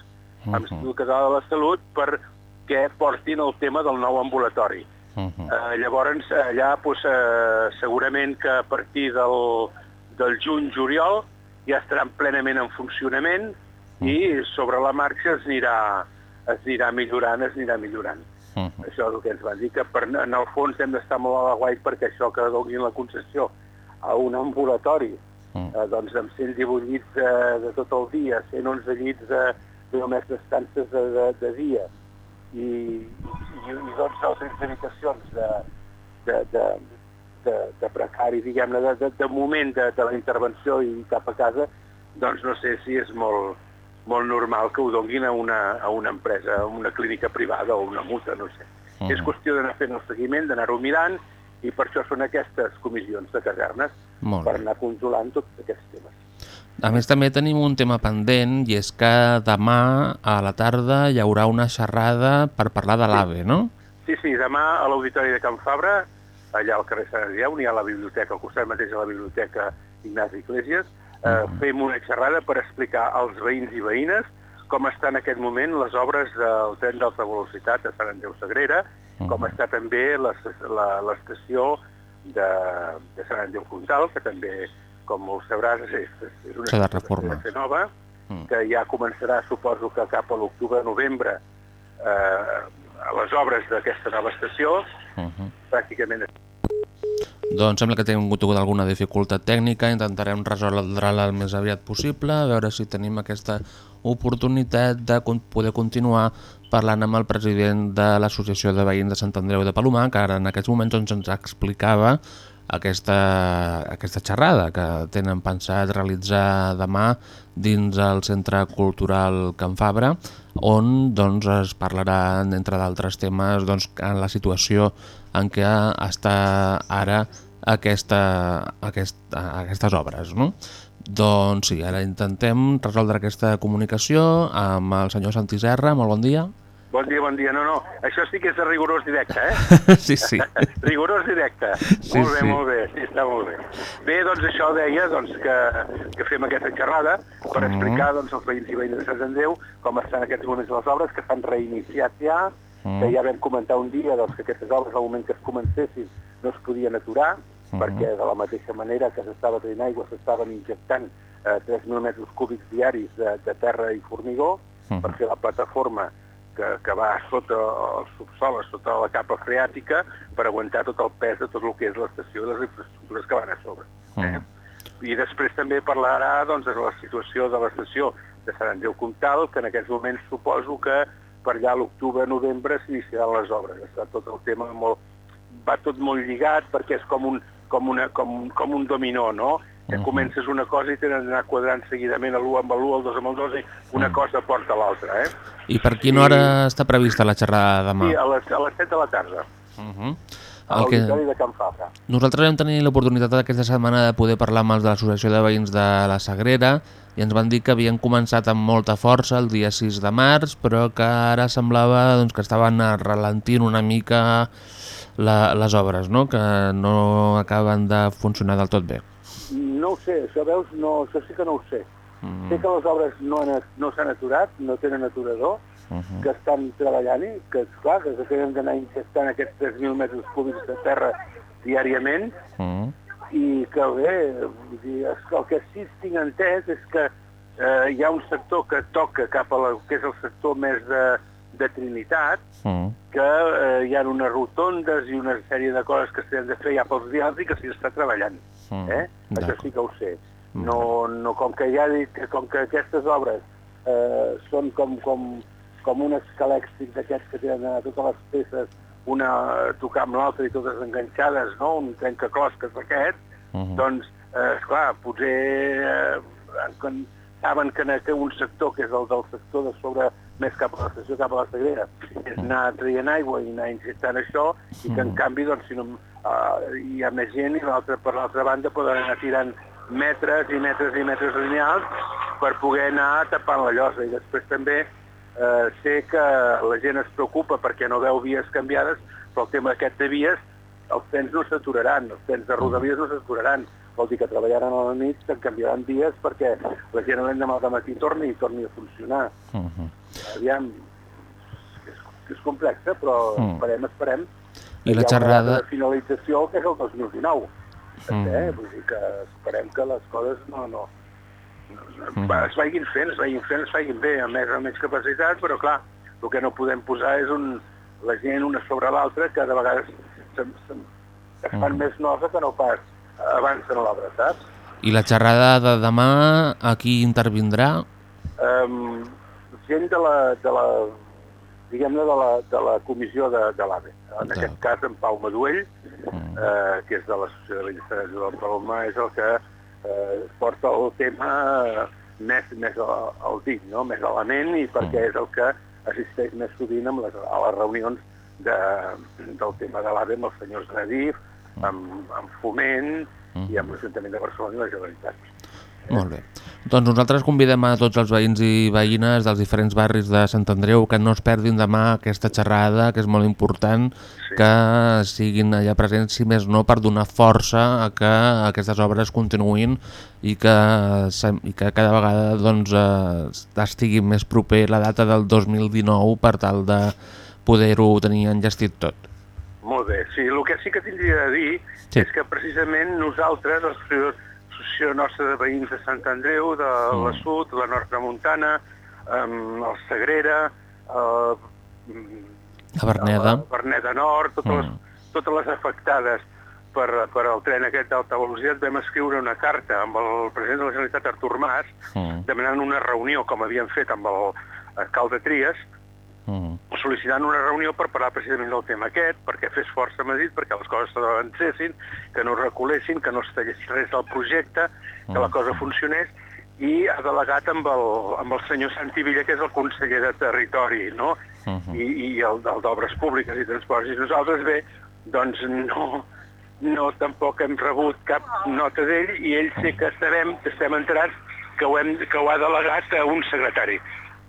amb l'Institut Català de la Salut, perquè portin el tema del nou ambulatori. Eh, llavors, allà doncs, eh, segurament que a partir del, del juny-juliol ja estaran plenament en funcionament i sobre la marxa es anirà, es anirà millorant, es anirà millorant. Això és el que ens van dir, que per, en el fons hem d'estar molt a la guai perquè això que donin la concessió a un ambulatori eh, doncs amb 118 llits eh, de tot el dia, 111 llits de, de només d'estances de, de, de dia i, i, i doncs les habitacions de, de, de, de, de precari, diguem-ne, de, de, de moment de, de la intervenció i cap a casa, doncs no sé si és molt, molt normal que ho donin a una, a una empresa, a una clínica privada o una multa, no sé. Mhm. És qüestió d'anar fent el seguiment, d'anar-ho mirant, i per això són aquestes comissions de casernes, per anar controlant tots aquests temes. A més, també tenim un tema pendent i és que demà a la tarda hi haurà una xerrada per parlar de l'AVE, no? Sí, sí, demà a l'Auditori de Can Fabra, allà al carrer Sant Adrià, on hi ha la biblioteca, al costat mateix de la biblioteca Ignasi Iglesias, eh, fem una xerrada per explicar als veïns i veïnes com està en aquest moment les obres del tren d'alta velocitat a Sant Andreu Sagrera, com està també l'estació de, de Sant Andreu Frontal, que també, com molt sabràs, és, és una de que fer nova, que ja començarà, suposo que cap a l'octubre-novembre, eh, les obres d'aquesta nova estació, Uh pràcticament Doncs sembla que hem hagut alguna dificultat tècnica, intentarem resoldre-la el més aviat possible, a veure si tenim aquesta oportunitat de poder continuar parlant amb el president de l'Associació de Veïns de Sant Andreu de Palomar, que ara en aquests moments doncs, ens explicava aquesta, aquesta xerrada que tenen pensat realitzar demà dins el Centre Cultural Can Fabra, on doncs, es parlarà, entre d'altres temes, doncs, en la situació en què està ara aquesta, aquest, aquestes obres. No? Doncs sí, ara intentem resoldre aquesta comunicació amb el senyor Santi Serra. Molt bon dia. Bon dia, bon dia. No, no, això sí que és de rigorós directe, eh? sí, sí. rigorós directe. Sí, molt bé, sí. molt bé, sí, està molt bé. Bé, doncs això deia doncs, que, que fem aquesta xerrada per Mhm. explicar doncs, als veïns i veïnes de Sant Andreu com estan aquests moments les obres, que s'han reiniciat ja, Mhm. que ja vam comentar un dia doncs, que aquestes obres al moment que es comencessin no es podien aturar, Mhm. perquè de la mateixa manera que s'estava tenint aigua s'estaven injectant eh, 3.000 metres cúbics diaris de, de terra i formigó Mhm. per fer la plataforma que, que va sota el subsol, sota la capa freàtica, per aguantar tot el pes de tot el que és l'estació i les infraestructures que van a sobre. Eh? I després també parlarà doncs, de la situació de l'estació de Sant Andreu Comtal, que en aquests moments suposo que per allà a l'octubre-novembre s'iniciaran les obres. Està tot el tema molt, va tot molt lligat perquè és com un, com una, com, com un dominó, no? Que comences una cosa i tenen d'anar quadrant seguidament l'1 amb l'1, el 2 amb el 2, i una cosa porta l'altra, eh? I per quina hora està prevista la xerrada demà? Sí, a les, a les 7 de la tarda. Uh -huh. a l'Auditori de Can Fabra. Nosaltres vam tenir l'oportunitat aquesta setmana de poder parlar amb els de l'Associació de Veïns de la Sagrera i ens van dir que havien començat amb molta força el dia 6 de març, però que ara semblava doncs, que estaven ralentint una mica la, les obres, no? que no acaben de funcionar del tot bé. No ho sé, això veus, no, això sí que no ho sé. Mm. Sé que les obres no, han, no s'han aturat, no tenen aturador, uh -huh. que estan treballant-hi, que és clar, que s'han d'anar injectant aquests 3.000 metres cúbics de terra diàriament, uh -huh. I que bé, vull dir, el que sí tinc entès és que eh, hi ha un sector que toca cap a la, que és el sector més de, de Trinitat, -huh. que eh, hi ha unes rotondes i una sèrie de coses que s'han de fer ja pels vials i que s'hi està treballant. -huh. eh? Això sí que ho sé. No, no, com que ja dic que com que aquestes obres eh, són com, com, com un escalèxtic d'aquests que tenen a totes les peces una tocar amb l'altra i totes enganxades, no? un trencaclosques d'aquest, uh -huh. doncs, eh, esclar, potser eh, quan saben que, que un sector, que és el del sector de sobre més cap a l'estació, cap a la Sagrera, és anar traient aigua i anar injectant això, i que en canvi, doncs, si no, uh, hi ha més gent i per l'altra banda poden anar tirant metres i metres i metres lineals per poder anar tapant la llosa. I després també eh, sé que la gent es preocupa perquè no veu vies canviades, però el tema aquest de vies, els trens no s'aturaran, els trens de rodalies no s'aturaran. Vol dir que treballaran a la nit, se'n canviaran vies perquè la gent l'endemà de matí torni i torni a funcionar. Uh -huh. Aviam, és, és complexa, però uh -huh. esperem, esperem. I la xerrada... de finalització, que és el 2019. Mm. Eh? Vull dir que esperem que les coses no, no, mm. es vagin fent, es vagin fent, es vagin bé, amb més o menys capacitat, però clar, el que no podem posar és un, la gent una sobre l'altra, que de vegades se, se, es fan mm. més nosa que no pas abans en l'obra, saps? I la xerrada de demà, a qui intervindrà? Um, gent de la, de la diguem-ne, de, la, de la comissió de, de l'AVE. En aquest cas, en Pau Maduell, mm. eh, que és de l'Associació de Veïns del Palomar, és el que eh, porta el tema més, més al, al dit, no? més a la ment, i perquè mm. és el que assisteix més sovint amb les, a les reunions de, del tema de l'AVE amb els senyors de DIF, amb, amb Foment mm. i amb l'Ajuntament de Barcelona i la Generalitat. Molt bé. Doncs nosaltres convidem a tots els veïns i veïnes dels diferents barris de Sant Andreu que no es perdin demà aquesta xerrada, que és molt important, sí. que siguin allà presents, si més no, per donar força a que aquestes obres continuïn i que, i que cada vegada doncs, eh, estigui més proper la data del 2019 per tal de poder-ho tenir enllestit tot. Molt bé, sí, el que sí que tindria de dir sí. és que precisament nosaltres, els l'associació nostra de veïns de Sant Andreu, de mm. la Sud, la Nord de Montana, um, el Sagrera, uh, la Berneda, la Berneda Nord, totes, mm. les, totes les afectades per, per el tren aquest d'alta velocitat, vam escriure una carta amb el president de la Generalitat, Artur Mas, mm. demanant una reunió, com havíem fet amb el alcalde Trias, mm. sol·licitant una reunió per parlar precisament del tema aquest, perquè fes força a Madrid, perquè les coses s'avancessin, que no reculessin, que no es tallés res del projecte, que mm. la cosa funcionés, i ha delegat amb el, amb el senyor Santi Villa, que és el conseller de Territori, no? Uh mm-hmm. -huh. I, i el, el d'Obres Públiques i Transports. I nosaltres, bé, doncs no, no tampoc hem rebut cap nota d'ell i ell sé que sabem, que estem enterats que ho, hem, que ho ha delegat a un secretari.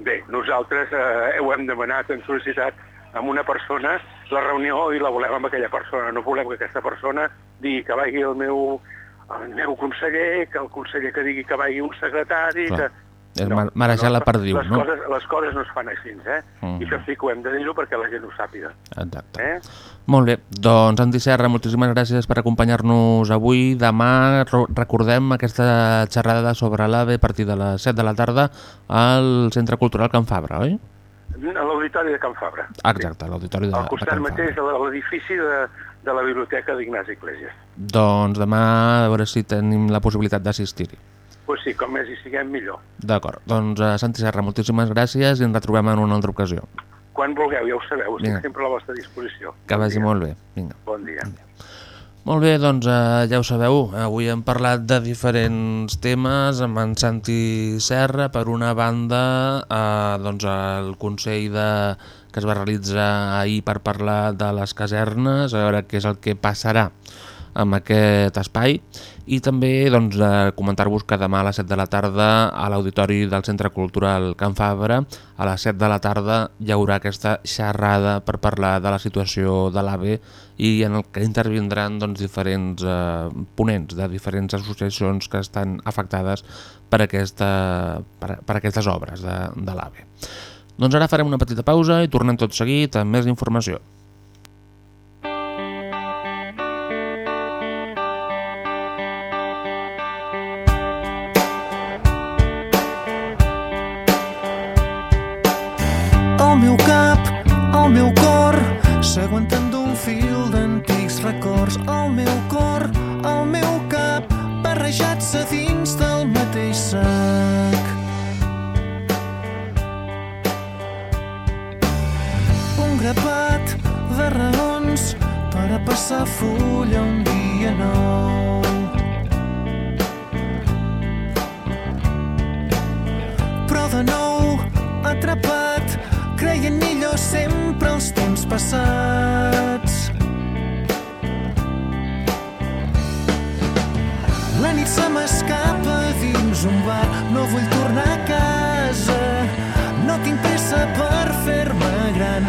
Bé, nosaltres eh, ho hem demanat, hem sol·licitat amb una persona la reunió i la volem amb aquella persona. No volem que aquesta persona digui que vagi el meu, el meu conseller, que el conseller que digui que vagi un secretari, Clar. que no, marejar no, la perdiu, les no? Coses, les coses no es fan així, eh? Mm. I això sí que ho hem de dir-ho perquè la gent ho sàpiga. Exacte. Eh? Molt bé, doncs Andy Serra, moltíssimes gràcies per acompanyar-nos avui. Demà recordem aquesta xerrada sobre l'AVE a partir de les 7 de la tarda al Centre Cultural Can Fabra, oi? A l'Auditori de Can Fabra. Exacte, sí. l'Auditori de, Al costat de mateix de l'edifici de, de la Biblioteca d'Ignasi Iglesias. Doncs demà a veure si tenim la possibilitat d'assistir-hi pues sí, com més hi siguem, millor. D'acord. Doncs, uh, Santi Serra, moltíssimes gràcies i ens retrobem en una altra ocasió. Quan vulgueu, ja ho sabeu, estic Vinga. sempre a la vostra disposició. Que bon vagi dia. molt bé. Vinga. Bon dia. Molt bé, doncs uh, ja ho sabeu, avui hem parlat de diferents temes amb en Santi Serra. Per una banda, uh, doncs el Consell de, que es va realitzar ahir per parlar de les casernes, a veure què és el que passarà amb aquest espai i també doncs, eh, comentar-vos que demà a les 7 de la tarda a l'Auditori del Centre Cultural Can Fabra a les 7 de la tarda hi haurà aquesta xerrada per parlar de la situació de l'AVE i en el que intervindran doncs, diferents eh, ponents de diferents associacions que estan afectades per, aquesta, per, per aquestes obres de, de l'AVE. Doncs ara farem una petita pausa i tornem tot seguit amb més informació. Meu cap, el meu cor, s'aguanten d'un fil d'antics records. El meu cor, el meu cap, barrejats a dins del mateix sac. Un grapat de raons per a passar fulla un dia nou. Passats. La nit se m'escapa dins un bar, no vull tornar a casa. No tinc pressa per fer-me gran,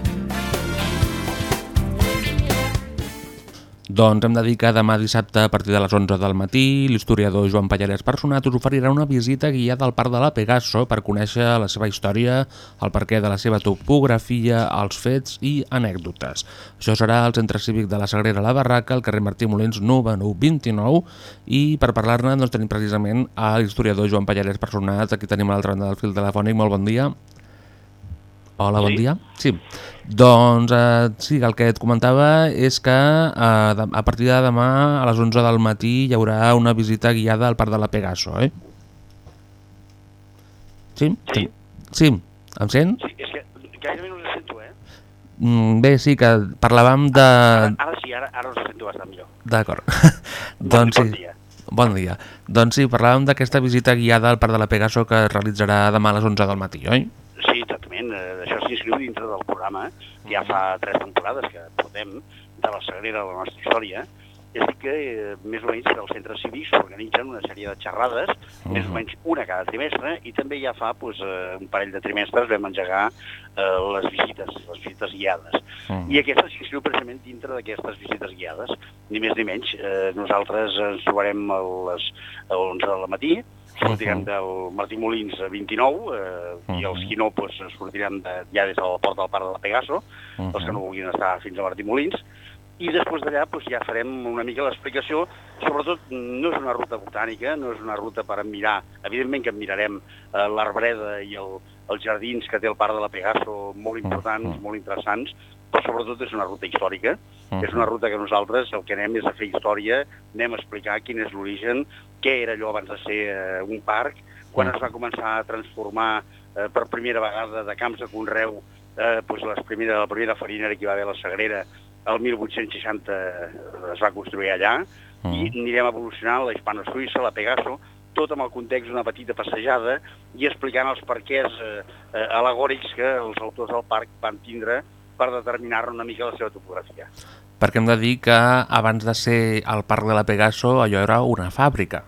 Doncs hem de dir que demà dissabte a partir de les 11 del matí l'historiador Joan Pallarès Personat us oferirà una visita guiada al Parc de la Pegaso per conèixer la seva història, el perquè de la seva topografia, els fets i anècdotes. Això serà al Centre Cívic de la Sagrera La Barraca, al carrer Martí Molins 9929 i per parlar-ne doncs, tenim precisament a l'historiador Joan Pallarès Personat, aquí tenim a l'altra banda del fil telefònic, molt bon dia. Hola, bon Sí? dia. Sí. Doncs eh, sí, el que et comentava és que eh, a partir de demà a les 11 del matí hi haurà una visita guiada al Parc de la Pegaso, eh? Sí? Sí. Sí, em sent? Sí, és que gairebé no us sento, eh? Mm, bé, sí, que parlàvem de... Ara, ara sí, ara, ara us sento bastant millor. D'acord. doncs bon dia. Bon dia. Doncs sí, parlàvem d'aquesta visita guiada al Parc de la Pegaso que es realitzarà demà a les 11 del matí, oi? Sí. Eh, això s'inscriu dintre del programa que ja fa tres temporades que portem de la Sagrera de la nostra història. És que, eh, més o menys, els centres cívics s'organitzen una sèrie de xerrades, més o menys una cada trimestre, i també ja fa doncs, eh, un parell de trimestres vam engegar eh, les visites, les visites guiades. I aquesta s'inscriu precisament dintre d'aquestes visites guiades, ni més ni menys. Eh, nosaltres ens trobarem a les a 11 del matí, sortirem del Martí Molins a 29 eh, i els qui no doncs, sortirem de, ja des de la porta del Parc de la Pegaso, els que no vulguin estar fins a Martí Molins, i després d'allà doncs, ja farem una mica l'explicació. Sobretot no és una ruta botànica, no és una ruta per admirar. Evidentment que admirarem eh, l'arbreda i el, els jardins que té el Parc de la Pegaso, molt importants, molt interessants, però sobretot és una ruta històrica. És una ruta que nosaltres el que anem és a fer història, anem a explicar quin és l'origen, què era allò abans de ser eh, un parc, quan es va començar a transformar eh, per primera vegada de camps de conreu eh, doncs les primera, la primera farinera que hi va haver a la Sagrera, el 1860 es va construir allà, i anirem evolucionant la hispano-suïssa, la Pegaso, tot amb el context d'una petita passejada i explicant els perquès eh, eh, alegòrics que els autors del parc van tindre per determinar una mica la seva topografia. Perquè hem de dir que abans de ser el Parc de la Pegaso allò era una fàbrica.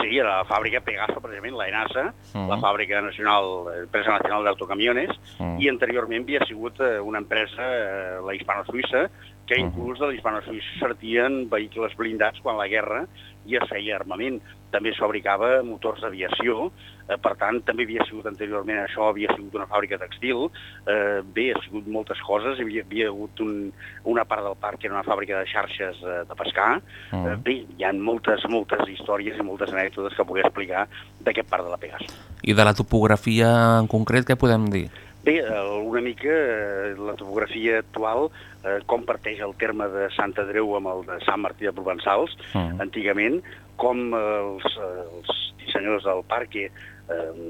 Sí, era la fàbrica Pegaso, precisament, la ENASA, Mm. la fàbrica nacional, empresa nacional d'autocamiones, Mm. i anteriorment havia sigut eh, una empresa, eh, la hispano-suïssa, que inclús de la hispano-suïssa sortien vehicles blindats quan la guerra i es feia armament. També es fabricava motors d'aviació, eh, per tant, també havia sigut anteriorment això, havia sigut una fàbrica textil, eh, bé, ha sigut moltes coses, hi havia, havia hagut un, una part del parc que era una fàbrica de xarxes eh, de pescar, eh, bé, hi ha moltes, moltes històries i moltes anècdotes que poder explicar d'aquest parc de la Pegaso. I de la topografia en concret, què podem dir? Bé, eh, una mica eh, la topografia actual eh, com parteix el terme de Sant Andreu amb el de Sant Martí de Provençals, Mm. antigament, com els, eh, els dissenyadors del parc, eh,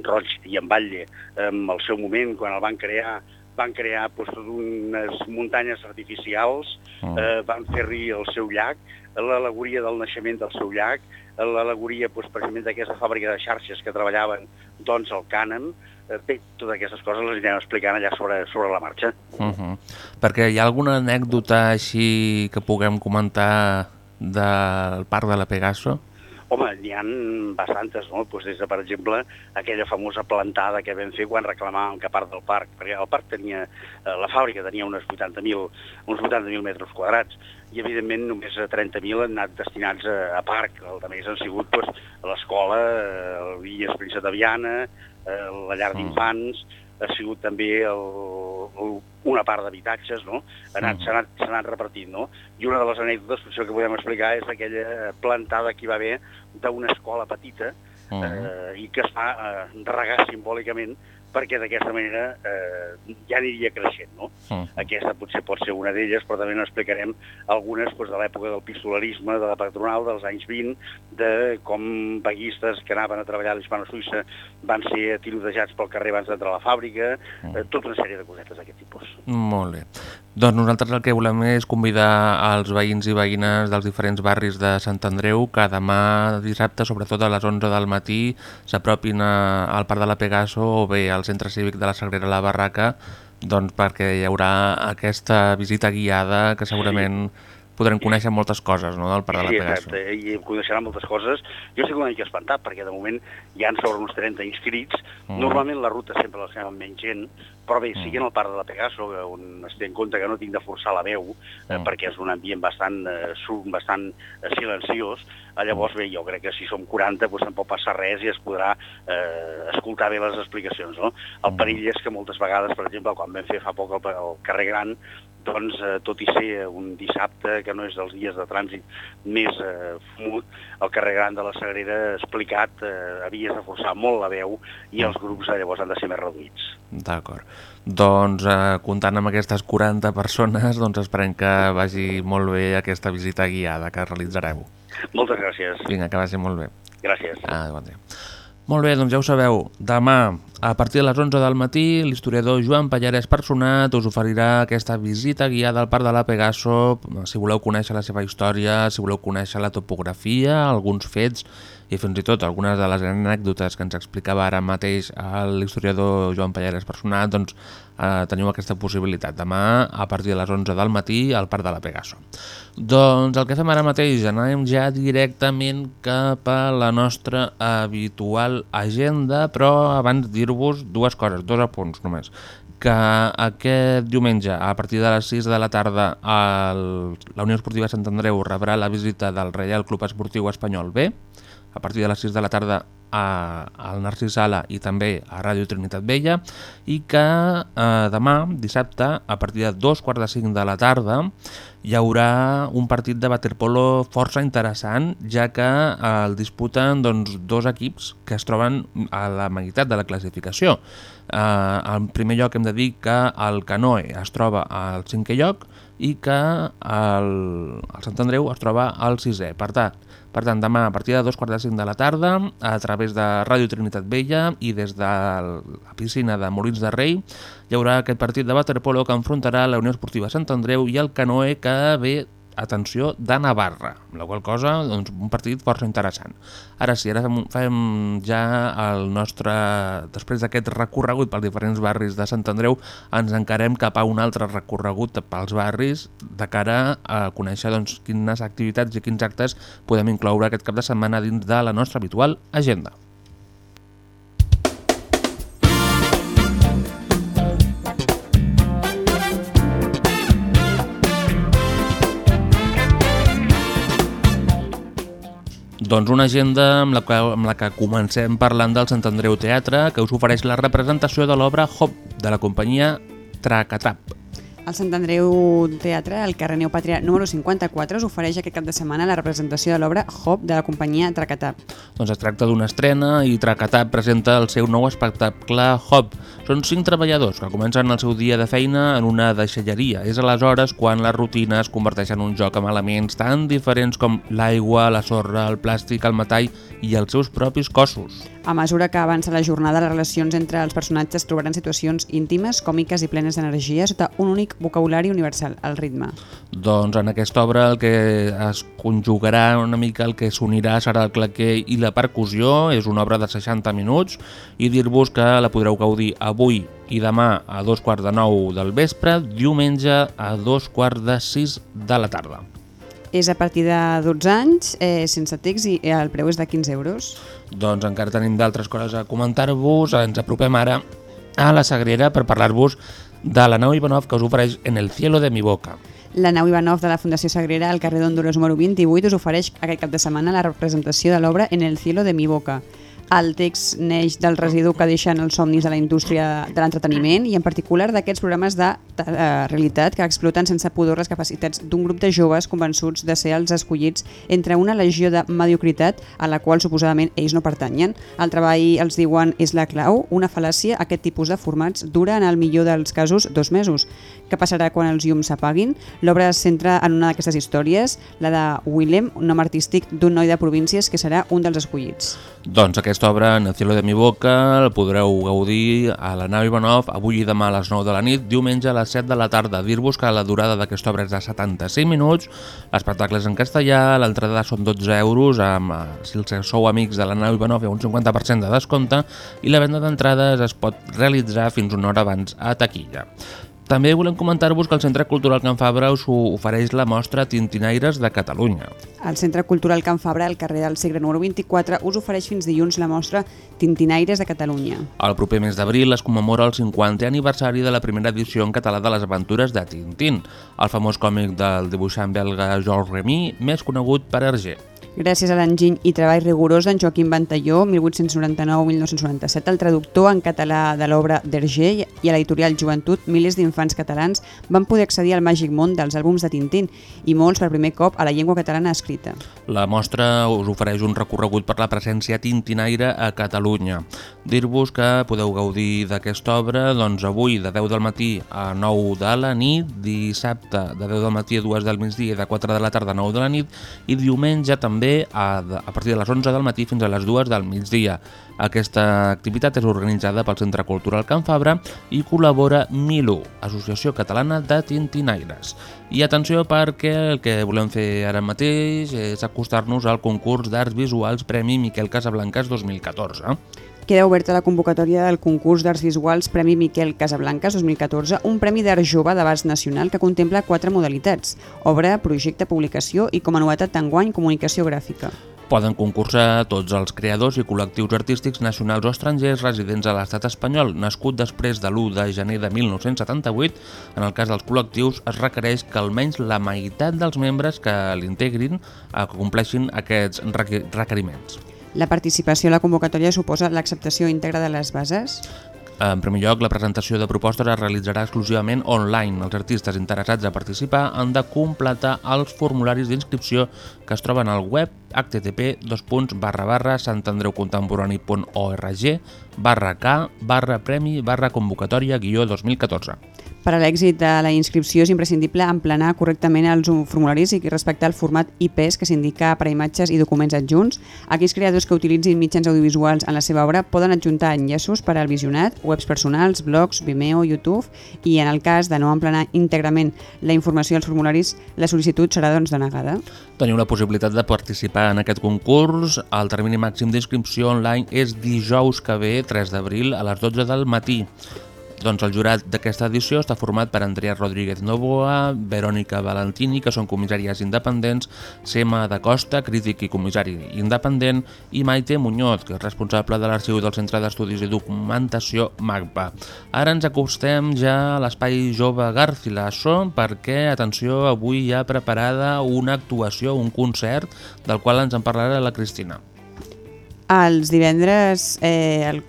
Roig i en Batlle, en el seu moment, quan el van crear, van crear doncs, unes muntanyes artificials, Mm. eh, van fer-hi el seu llac, l'alegoria del naixement del seu llac, l'alegoria doncs, precisament d'aquesta fàbrica de xarxes que treballaven doncs, al cànem, bé, totes aquestes coses les anirem explicant allà sobre, sobre la marxa. Uh -huh. Perquè hi ha alguna anècdota així que puguem comentar del parc de la Pegaso? Home, n'hi ha bastantes, no? Pues des de, per exemple, aquella famosa plantada que vam fer quan reclamàvem que part del parc, perquè el parc tenia, eh, la fàbrica tenia uns 80.000 uns 80.000 metres quadrats, i evidentment només 30.000 han anat destinats a, a parc, el de més han sigut pues, l'escola, eh, el Villes Princesa de Viana, eh, la llar d'infants, ha sigut també el, el, una part d'habitatges, no? Anat, Mhm. S'ha anat, s'ha anat repartint, no? I una de les anècdotes, potser que podem explicar, és aquella plantada que hi va haver d'una escola petita Mhm. eh, i que es va eh, regar simbòlicament perquè d'aquesta manera eh, ja aniria creixent, no? Mhm. Aquesta potser pot ser una d'elles, però també n'explicarem algunes doncs, de l'època del pistolarisme, de la patronal dels anys 20, de com vaguistes que anaven a treballar a l'Hispano-Suïssa van ser tirotejats pel carrer abans d'entrar a la fàbrica, eh, tota una sèrie de cosetes d'aquest tipus. Molt bé. Doncs nosaltres el que volem és convidar als veïns i veïnes dels diferents barris de Sant Andreu que demà dissabte, sobretot a les 11 del matí, s'apropin a- al Parc de la Pegaso o bé al Centre Cívic de la Sagrera La Barraca doncs perquè hi haurà aquesta visita guiada que segurament podrem conèixer moltes coses no, del Parc de la Sí, Pegaso. exacte, i coneixeran moltes coses. Jo estic una mica espantat, perquè de moment hi han sobre uns 30 inscrits. Mm. Normalment la ruta sempre la fem amb menys gent, però bé, Mm. siguin al Parc de la Pegaso, on es té en compte que no tinc de forçar la veu, eh, Mm. perquè és un ambient bastant, eh, bastant eh, silenciós, eh, llavors bé, jo crec que si som 40 doncs tampoc passa res i es podrà eh, escoltar bé les explicacions. No? El perill és que moltes vegades, per exemple, quan vam fer fa poc el, el carrer Gran, doncs, eh, tot i ser un dissabte que no és dels dies de trànsit més eh, fumut, el carrer Gran de la Sagrera explicat eh, havies de forçar molt la veu i els grups eh, llavors han de ser més reduïts. D'acord. Doncs eh, comptant amb aquestes 40 persones, doncs esperem que vagi molt bé aquesta visita guiada que realitzareu. Moltes gràcies. Vinga, que vagi molt bé. Gràcies. Ah, bon dia. Molt bé, doncs ja ho sabeu. Demà, a partir de les 11 del matí, l'historiador Joan Pallarès Personat us oferirà aquesta visita guiada al Parc de la Pegaso. Si voleu conèixer la seva història, si voleu conèixer la topografia, alguns fets i fins i tot algunes de les anècdotes que ens explicava ara mateix l'historiador Joan Pallarès Personat, doncs eh, teniu aquesta possibilitat. Demà, a partir de les 11 del matí, al Parc de la Pegaso. Doncs el que fem ara mateix, anem ja directament cap a la nostra habitual agenda, però abans dir-vos dues coses, dos apunts només. Que aquest diumenge, a partir de les 6 de la tarda, el, la Unió Esportiva Sant Andreu rebrà la visita del Reial Club Esportiu Espanyol B, a partir de les 6 de la tarda a, al Narcís Sala i també a Ràdio Trinitat Vella i que eh, demà, dissabte, a partir de dos quarts de cinc de la tarda hi haurà un partit de waterpolo força interessant ja que eh, el disputen doncs, dos equips que es troben a la meitat de la classificació. Eh, en primer lloc hem de dir que el Canoe es troba al cinquè lloc i que el, el Sant Andreu es troba al sisè. Per tant, per tant, demà a partir de dos quarts de cinc de la tarda, a través de Ràdio Trinitat Vella i des de la piscina de Molins de Rei, hi haurà aquest partit de waterpolo que enfrontarà la Unió Esportiva Sant Andreu i el Canoe que ve atenció, de Navarra, la qual cosa doncs, un partit força interessant. Ara sí, ara fem, fem ja el nostre... Després d'aquest recorregut pels diferents barris de Sant Andreu, ens encarem cap a un altre recorregut pels barris de cara a conèixer doncs, quines activitats i quins actes podem incloure aquest cap de setmana dins de la nostra habitual agenda. Doncs una agenda amb la, que, amb la que comencem parlant del Sant Andreu Teatre, que us ofereix la representació de l'obra Hop, de la companyia Tracatrap. El Sant Andreu Teatre, al carrer Neopàtria número 54, us ofereix aquest cap de setmana la representació de l'obra Hop de la companyia Tracatap. Doncs es tracta d'una estrena i Tracatap presenta el seu nou espectacle Hop. Són cinc treballadors que comencen el seu dia de feina en una deixalleria. És aleshores quan la rutina es converteix en un joc amb elements tan diferents com l'aigua, la sorra, el plàstic, el metall i els seus propis cossos. A mesura que avança la jornada, les relacions entre els personatges trobaran situacions íntimes, còmiques i plenes d'energia sota un únic vocabulari universal, el ritme. Doncs en aquesta obra el que es conjugarà una mica, el que s'unirà serà el claquer i la percussió, és una obra de 60 minuts i dir-vos que la podreu gaudir avui i demà a dos quarts de nou del vespre, diumenge a dos quarts de sis de la tarda. És a partir de 12 anys, eh, sense text i el preu és de 15 euros. Doncs encara tenim d'altres coses a comentar-vos. Ens apropem ara a la Sagrera per parlar-vos de la nau Ivanov que us ofereix En el cielo de mi boca. La nau Ivanov de la Fundació Sagrera al carrer d'Honduras número 28 us ofereix aquest cap de setmana la representació de l'obra En el cielo de mi boca. El text neix del residu que deixen els somnis de la indústria de l'entreteniment i en particular d'aquests programes de, de realitat que exploten sense pudor les capacitats d'un grup de joves convençuts de ser els escollits entre una legió de mediocritat a la qual suposadament ells no pertanyen. El treball, els diuen, és la clau, una fal·làcia, aquest tipus de formats dura en el millor dels casos dos mesos. Què passarà quan els llums s'apaguin? L'obra es centra en una d'aquestes històries, la de Willem, un nom artístic d'un noi de províncies que serà un dels escollits. Doncs aquesta obra, En el cielo de mi boca, la podreu gaudir a la nau Ivanov avui i demà a les 9 de la nit, diumenge a les 7 de la tarda. Dir-vos que la durada d'aquesta obra és de 75 minuts, l'espectacle és en castellà, l'entrada són 12 euros, amb, si els sou amics de la nau Ivanov hi ha un 50% de descompte i la venda d'entrades es pot realitzar fins una hora abans a taquilla. També volem comentar-vos que el Centre Cultural Can Fabra us ofereix la mostra Tintinaires de Catalunya. El Centre Cultural Can Fabra, al carrer del Segre número 24, us ofereix fins dilluns la mostra Tintinaires de Catalunya. El proper mes d'abril es commemora el 50è aniversari de la primera edició en català de les aventures de Tintín, el famós còmic del dibuixant belga Georges Remy, més conegut per Hergé. Gràcies a l'enginy i treball rigorós d'en Joaquim Ventalló, 1899-1997, el traductor en català de l'obra d'Hergé i a l'editorial Joventut, milers d'infants catalans van poder accedir al màgic món dels àlbums de Tintín i molts per primer cop a la llengua catalana escrita. La mostra us ofereix un recorregut per la presència tintinaire a Catalunya. Dir-vos que podeu gaudir d'aquesta obra doncs, avui de 10 del matí a 9 de la nit, dissabte de 10 del matí a 2 del migdia i de 4 de la tarda a 9 de la nit i diumenge també a, a partir de les 11 del matí fins a les 2 del migdia. Aquesta activitat és organitzada pel Centre Cultural Can Fabra i col·labora Milu, Associació Catalana de Tintinaires. I atenció perquè el que volem fer ara mateix és acostar-nos al concurs d'Arts Visuals Premi Miquel Casablancas 2014. Queda oberta la convocatòria del concurs d'Arts Visuals Premi Miquel Casablancas 2014, un premi d'art jove d'abast nacional que contempla quatre modalitats, obra, projecte, publicació i com a novetat d'enguany comunicació gràfica. Poden concursar tots els creadors i col·lectius artístics nacionals o estrangers residents a l'estat espanyol, nascut després de l'1 de gener de 1978. En el cas dels col·lectius es requereix que almenys la meitat dels membres que l'integrin compleixin aquests requeriments. La participació a la convocatòria suposa l'acceptació íntegra de les bases? En primer lloc, la presentació de propostes es realitzarà exclusivament online. Els artistes interessats a participar han de completar els formularis d'inscripció que es troben al web http santandreucontemporani.org barra k barra premi barra convocatòria guió 2014. Per a l'èxit de la inscripció és imprescindible emplenar correctament els formularis i respectar el format IPs que s'indica per a imatges i documents adjunts. Aquells creadors que utilitzin mitjans audiovisuals en la seva obra poden adjuntar enllaços per al visionat, webs personals, blogs, Vimeo, YouTube i en el cas de no emplenar íntegrament la informació als formularis, la sol·licitud serà doncs denegada. Teniu la possibilitat de participar en aquest concurs. El termini màxim d'inscripció online és dijous que ve, 3 d'abril, a les 12 del matí. Doncs el jurat d'aquesta edició està format per Andrea Rodríguez Novoa, Verònica Valentini, que són comissàries independents, Sema da Costa, crític i comissari independent, i Maite Muñoz, que és responsable de l'arxiu del Centre d'Estudis i Documentació MAGPA. Ara ens acostem ja a l'espai jove Garcilaso perquè, atenció, avui hi ha preparada una actuació, un concert, del qual ens en parlarà la Cristina. Els divendres, eh, el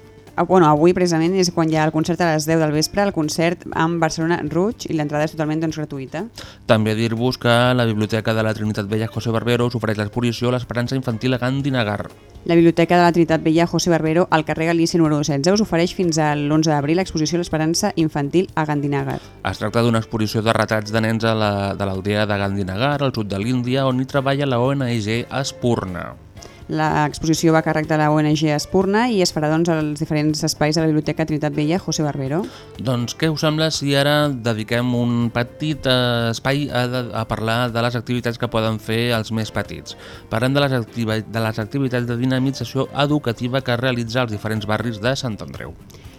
bueno, avui precisament és quan hi ha el concert a les 10 del vespre, el concert amb Barcelona Rouge i l'entrada és totalment doncs, gratuïta. També dir-vos que la Biblioteca de la Trinitat Vella José Barbero us ofereix l'exposició L'Esperança Infantil a Gandhi Nagar. La Biblioteca de la Trinitat Vella José Barbero al carrer Galícia número 16 us ofereix fins al l'11 d'abril l'exposició L'Esperança Infantil a Gandhinagar. Es tracta d'una exposició de retrats de nens a la, de l'aldea de Gandhinagar, al sud de l'Índia, on hi treballa la ONG Espurna. L'exposició va a càrrec de la ONG Espurna i es farà doncs, als diferents espais de la Biblioteca Trinitat Vella José Barbero. Doncs què us sembla si ara dediquem un petit eh, espai a, a parlar de les activitats que poden fer els més petits. Parlem de les, activi de les activitats de dinamització educativa que realitza els diferents barris de Sant Andreu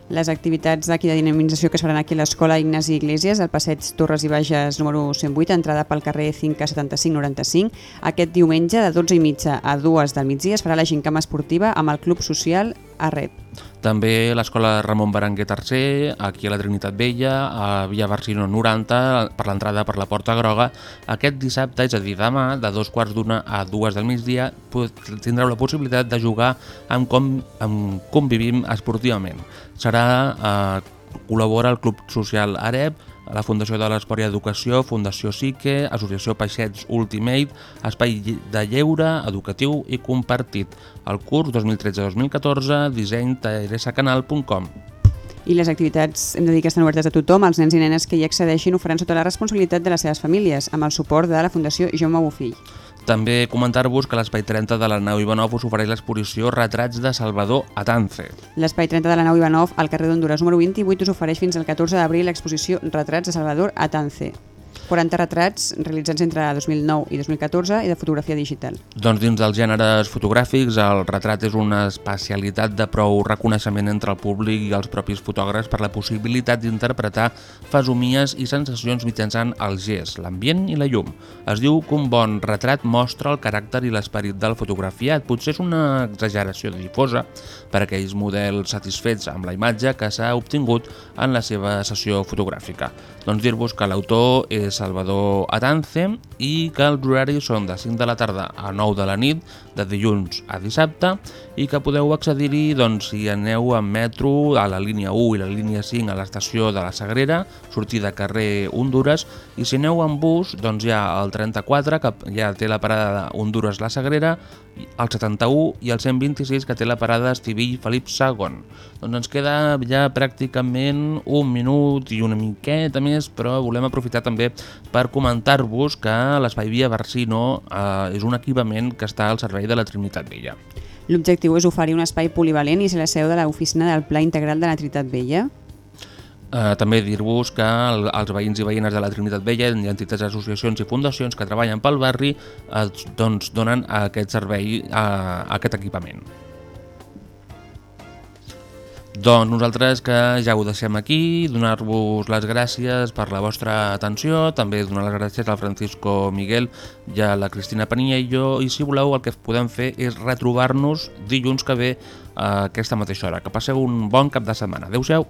les activitats d'aquí de dinamització que es faran aquí a l'Escola Ignasi Iglesias, al passeig Torres i Bages número 108, entrada pel carrer 5 75 95. Aquest diumenge, de 12 i mitja a 2 del migdia, es farà la gincama esportiva amb el Club Social Arret. També l'escola Ramon Berenguer III, aquí a la Trinitat Vella, a Via Barsino 90, per l'entrada per la Porta Groga. Aquest dissabte, és a dir, demà, de dos quarts d'una a dues del migdia, tindreu la possibilitat de jugar amb com amb convivim esportivament. Serà, eh, col·labora el Club Social Arep, la Fundació de l'Esport i Educació, Fundació Sique, Associació Peixets Ultimate, Espai de Lleure, Educatiu i Compartit. El curs 2013-2014, disseny teresacanal.com. I les activitats, hem de dir que estan obertes a tothom, els nens i nenes que hi accedeixin ho faran sota la responsabilitat de les seves famílies, amb el suport de la Fundació Jaume Bofill. També comentar-vos que l'Espai 30 de la nau Ivanov us ofereix l'exposició Retrats de Salvador Atance. L'Espai 30 de la nau Ivanov, al carrer d'Honduras número 28, us ofereix fins al 14 d'abril l'exposició Retrats de Salvador Atance. 40 retrats realitzats entre 2009 i 2014 i de fotografia digital. Doncs dins dels gèneres fotogràfics, el retrat és una especialitat de prou reconeixement entre el públic i els propis fotògrafs per la possibilitat d'interpretar fesomies i sensacions mitjançant el gest, l'ambient i la llum. Es diu que un bon retrat mostra el caràcter i l'esperit del fotografiat. Potser és una exageració difosa per aquells models satisfets amb la imatge que s'ha obtingut en la seva sessió fotogràfica. Doncs dir-vos que l'autor és Salvador Atance i que els horaris són de 5 de la tarda a 9 de la nit, de dilluns a dissabte, i que podeu accedir-hi doncs, si aneu amb metro a la línia 1 i la línia 5 a l'estació de la Sagrera, sortida carrer Honduras, i si aneu amb bus, doncs hi ha el 34, que ja té la parada Honduras-La Sagrera, el 71 i el 126 que té la parada Estivill Felip II. Doncs ens queda ja pràcticament un minut i una miqueta més, però volem aprofitar també per comentar-vos que l'Espai Via Barsino eh, és un equipament que està al servei de la Trinitat Vella. L'objectiu és oferir un espai polivalent i ser la seu de l'oficina del Pla Integral de la Trinitat Vella. Eh, també dir-vos que el, els veïns i veïnes de la Trinitat Vella i entitats, associacions i fundacions que treballen pel barri eh, doncs donen aquest servei a, a aquest equipament. Doncs nosaltres que ja ho deixem aquí, donar-vos les gràcies per la vostra atenció, també donar les gràcies al Francisco Miguel i a la Cristina Panilla i si voleu el que podem fer és retrobar-nos dilluns que ve a aquesta mateixa hora. Que passeu un bon cap de setmana. Adéu-siau!